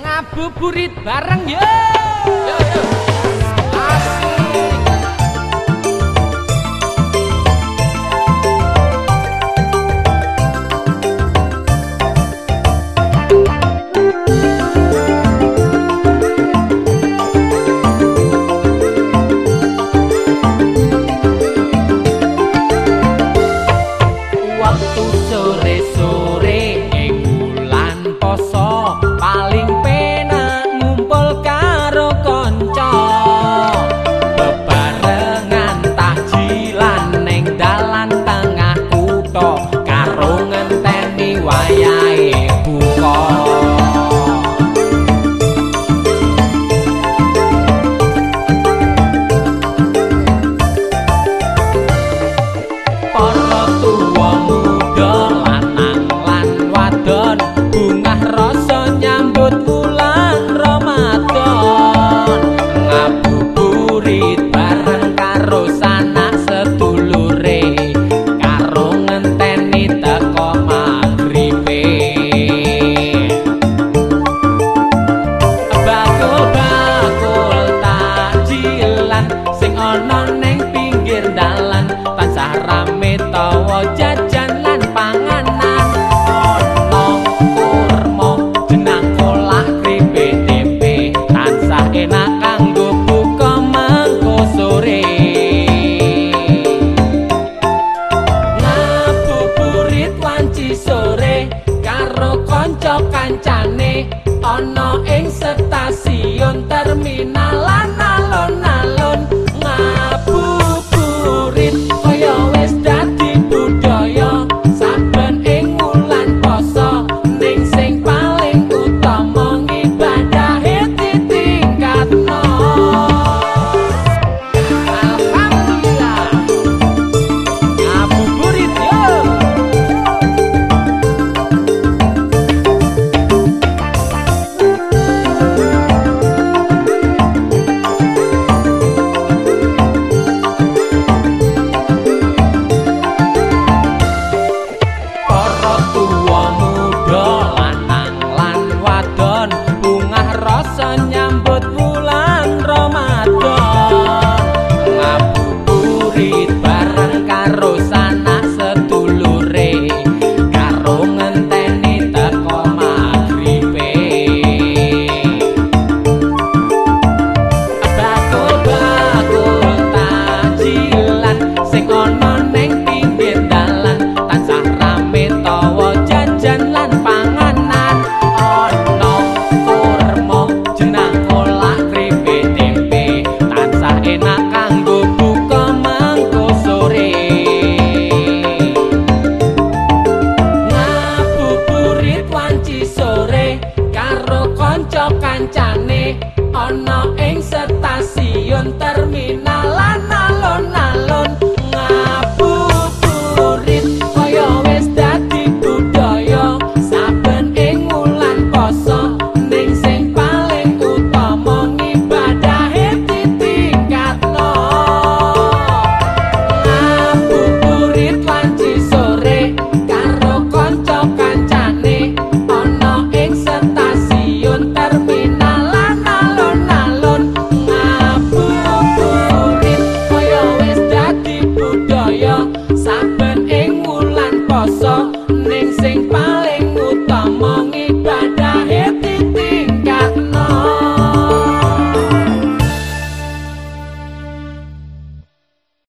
ngabuburit bareng yo Yo yo. Asik. Waktu sore-sore ing bulan poso